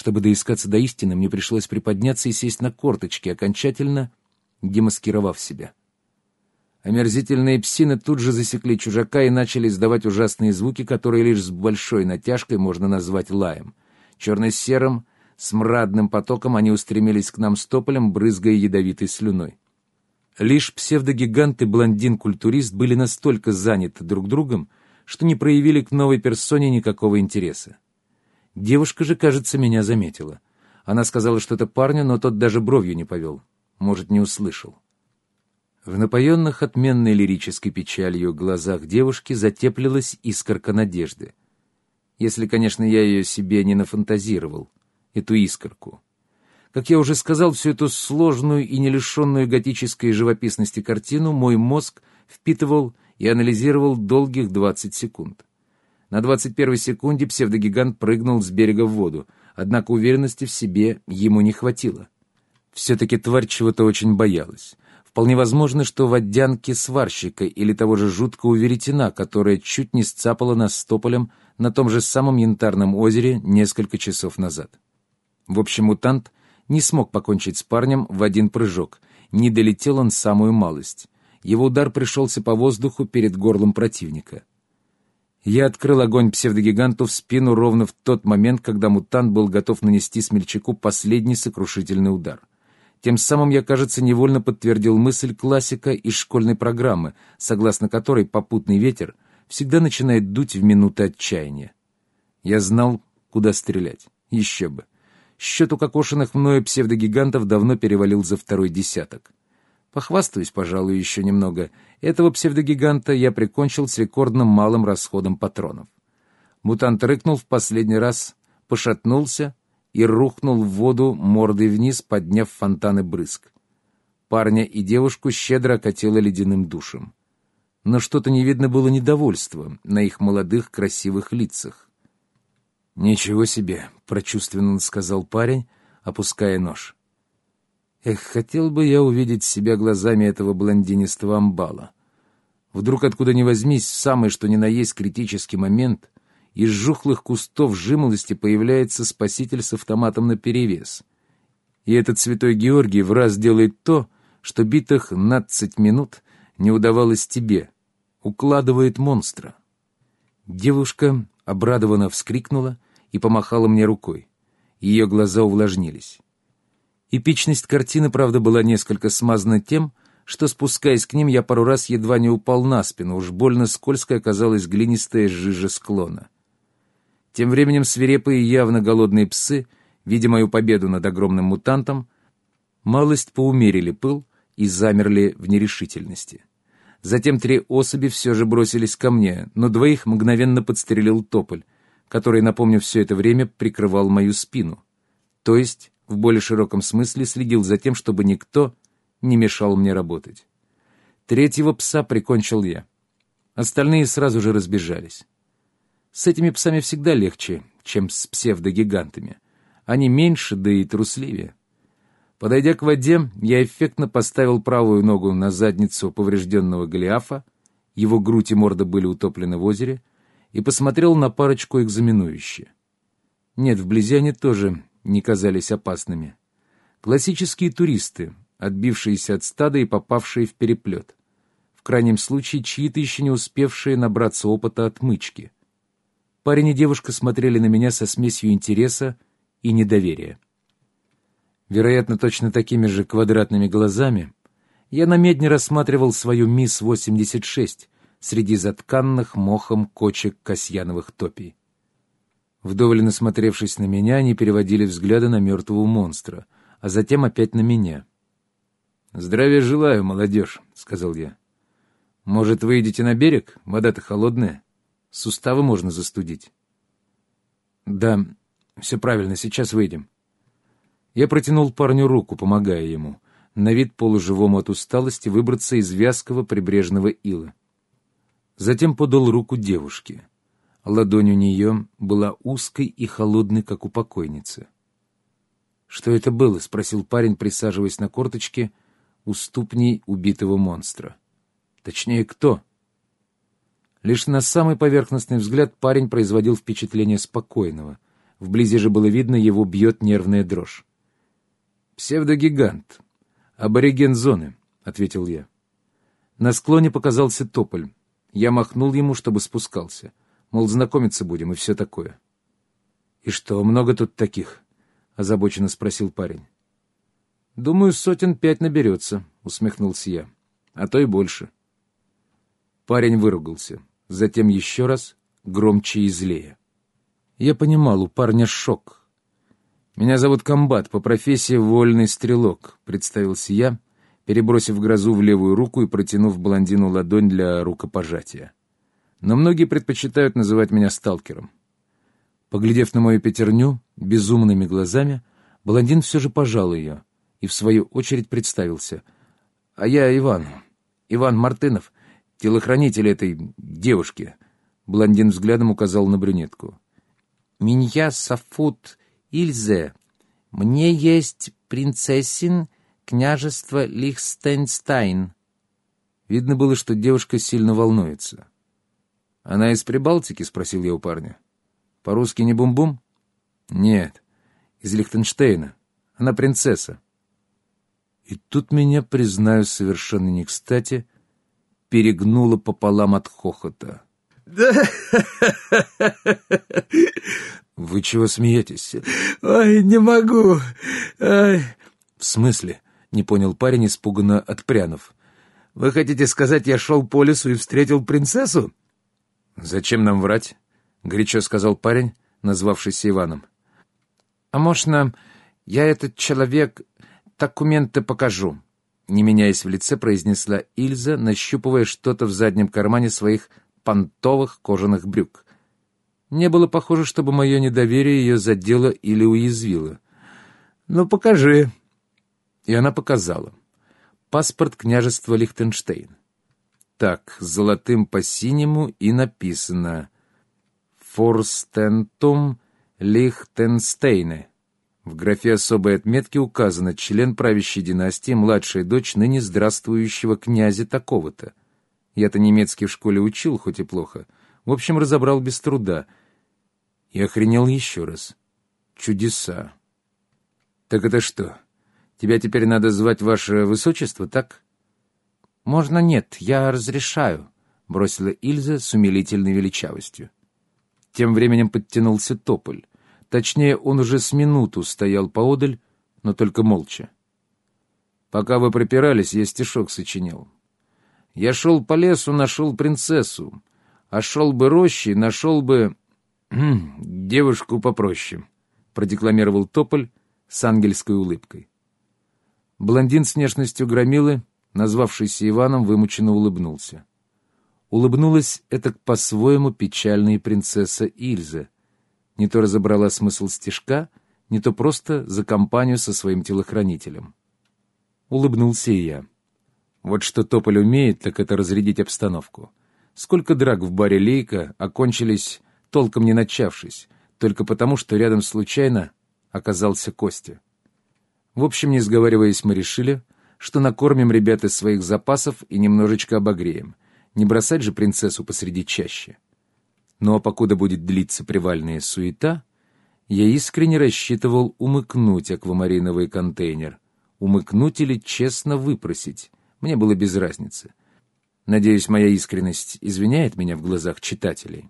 Чтобы доискаться до истины, мне пришлось приподняться и сесть на корточки, окончательно демаскировав себя. Омерзительные псины тут же засекли чужака и начали издавать ужасные звуки, которые лишь с большой натяжкой можно назвать лаем. Черно-серым, смрадным потоком они устремились к нам с тополем, брызгая ядовитой слюной. Лишь псевдогигант и блондин-культурист были настолько заняты друг другом, что не проявили к новой персоне никакого интереса. Девушка же, кажется, меня заметила. Она сказала что-то парню, но тот даже бровью не повел. Может, не услышал. В напоенных отменной лирической печалью глазах девушки затеплилась искорка надежды. Если, конечно, я ее себе не нафантазировал, эту искорку. Как я уже сказал, всю эту сложную и не лишенную готической живописности картину мой мозг впитывал и анализировал долгих 20 секунд. На 21-й секунде псевдогигант прыгнул с берега в воду, однако уверенности в себе ему не хватило. Все-таки тварь чего-то очень боялась. Вполне возможно, что водянки сварщика или того же жуткого веретена, которая чуть не сцапала нас с тополем на том же самом янтарном озере несколько часов назад. В общем, мутант не смог покончить с парнем в один прыжок, не долетел он самую малость. Его удар пришелся по воздуху перед горлом противника. Я открыл огонь псевдогиганту в спину ровно в тот момент, когда мутант был готов нанести смельчаку последний сокрушительный удар. Тем самым я, кажется, невольно подтвердил мысль классика из школьной программы, согласно которой попутный ветер всегда начинает дуть в минуты отчаяния. Я знал, куда стрелять. Еще бы. Счет укокошенных мною псевдогигантов давно перевалил за второй десяток. Похвастаюсь, пожалуй, еще немного. Этого псевдогиганта я прикончил с рекордным малым расходом патронов. Мутант рыкнул в последний раз, пошатнулся и рухнул в воду мордой вниз, подняв фонтаны брызг. Парня и девушку щедро окатило ледяным душем. Но что-то не видно было недовольства на их молодых красивых лицах. «Ничего себе!» — прочувственно сказал парень, опуская нож. «Эх, хотел бы я увидеть себя глазами этого блондинистого амбала. Вдруг откуда ни возьмись, в самый что ни на есть критический момент, из жухлых кустов жимолости появляется спаситель с автоматом наперевес. И этот святой Георгий в раз делает то, что битых надцать минут не удавалось тебе, укладывает монстра. Девушка обрадованно вскрикнула и помахала мне рукой. Ее глаза увлажнились. Эпичность картины, правда, была несколько смазана тем, что, спускаясь к ним, я пару раз едва не упал на спину, уж больно скользкой оказалась глинистая жижа склона. Тем временем свирепые явно голодные псы, видя мою победу над огромным мутантом, малость поумерили пыл и замерли в нерешительности. Затем три особи все же бросились ко мне, но двоих мгновенно подстрелил тополь, который, напомню, все это время прикрывал мою спину. То есть, в более широком смысле, следил за тем, чтобы никто не мешал мне работать. Третьего пса прикончил я. Остальные сразу же разбежались. С этими псами всегда легче, чем с псевдогигантами. Они меньше, да и трусливее. Подойдя к воде, я эффектно поставил правую ногу на задницу поврежденного Голиафа, его грудь и морда были утоплены в озере, и посмотрел на парочку экзаменующие. Нет, вблизи они тоже не казались опасными. Классические туристы, отбившиеся от стада и попавшие в переплет. В крайнем случае, чьи-то еще не успевшие набраться опыта отмычки — Парень и девушка смотрели на меня со смесью интереса и недоверия. Вероятно, точно такими же квадратными глазами я на медне рассматривал свою МИС-86 среди затканных мохом кочек касьяновых топий. Вдоволь насмотревшись на меня, они переводили взгляды на мертвого монстра, а затем опять на меня. «Здравия желаю, молодежь», — сказал я. «Может, вы идете на берег? Вода-то холодная». Суставы можно застудить. Да, все правильно, сейчас выйдем. Я протянул парню руку, помогая ему, на вид полуживому от усталости, выбраться из вязкого прибрежного ила. Затем подал руку девушке. Ладонь у нее была узкой и холодной, как у покойницы. «Что это было?» — спросил парень, присаживаясь на корточке у ступней убитого монстра. «Точнее, кто?» Лишь на самый поверхностный взгляд парень производил впечатление спокойного. Вблизи же было видно, его бьет нервная дрожь. «Псевдогигант. Абориген зоны», — ответил я. На склоне показался тополь. Я махнул ему, чтобы спускался. Мол, знакомиться будем и все такое. «И что, много тут таких?» — озабоченно спросил парень. «Думаю, сотен пять наберется», — усмехнулся я. «А то и больше». Парень выругался. Затем еще раз, громче и злее. Я понимал, у парня шок. «Меня зовут Комбат, по профессии вольный стрелок», — представился я, перебросив грозу в левую руку и протянув блондину ладонь для рукопожатия. Но многие предпочитают называть меня сталкером. Поглядев на мою пятерню безумными глазами, блондин все же пожал ее и, в свою очередь, представился. «А я Иван, Иван Мартынов, телохранитель этой девушки». Блондин взглядом указал на брюнетку. Меня Сафут Ильзе. Мне есть принцессин княжество Лихтенстайн». Видно было, что девушка сильно волнуется. «Она из Прибалтики?» — спросил я у парня. «По-русски не бум-бум?» «Нет, из Лихтенштейна. Она принцесса». И тут меня, признаю совершенно не кстати, перегнуло пополам от хохота. Да. Вы чего смеетесь? Ой, не могу. Ой. В смысле? Не понял парень, испуганно отпрянув. Вы хотите сказать, я шел по лесу и встретил принцессу? Зачем нам врать? Горячо сказал парень, назвавшийся Иваном. А можно я этот человек документы покажу? Не меняясь в лице, произнесла Ильза, нащупывая что-то в заднем кармане своих понтовых кожаных брюк. Не было похоже, чтобы мое недоверие ее задело или уязвило. «Ну, покажи». И она показала. Паспорт княжества Лихтенштейн. Так, золотым по синему и написано «Форстентум Лихтенстейне». В графе особой отметки указано член правящей династии, младшая дочь ныне здравствующего князя такого-то. Я-то немецкий в школе учил, хоть и плохо. В общем, разобрал без труда. И охренел еще раз. Чудеса. Так это что? Тебя теперь надо звать ваше высочество, так? Можно нет, я разрешаю, бросила Ильза с умилительной величавостью. Тем временем подтянулся тополь. Точнее, он уже с минуту стоял поодаль, но только молча. Пока вы припирались, я стишок сочинил. Я шел по лесу, нашел принцессу, а шел бы рощи, нашел бы девушку попроще», — продекламировал Тополь с ангельской улыбкой. Блондин с внешностью громилы, назвавшийся Иваном, вымученно улыбнулся. Улыбнулась это по-своему печальная принцесса Ильза. Не то разобрала смысл стишка, не то просто за компанию со своим телохранителем. Улыбнулся и я. Вот что Тополь умеет, так это разрядить обстановку. Сколько драк в баре «Лейка» окончились, толком не начавшись, только потому, что рядом случайно оказался Костя. В общем, не сговариваясь, мы решили, что накормим ребят из своих запасов и немножечко обогреем. Не бросать же принцессу посреди чащи. Ну а покуда будет длиться привальная суета, я искренне рассчитывал умыкнуть аквамариновый контейнер. Умыкнуть или честно выпросить. Мне было без разницы. Надеюсь, моя искренность извиняет меня в глазах читателей.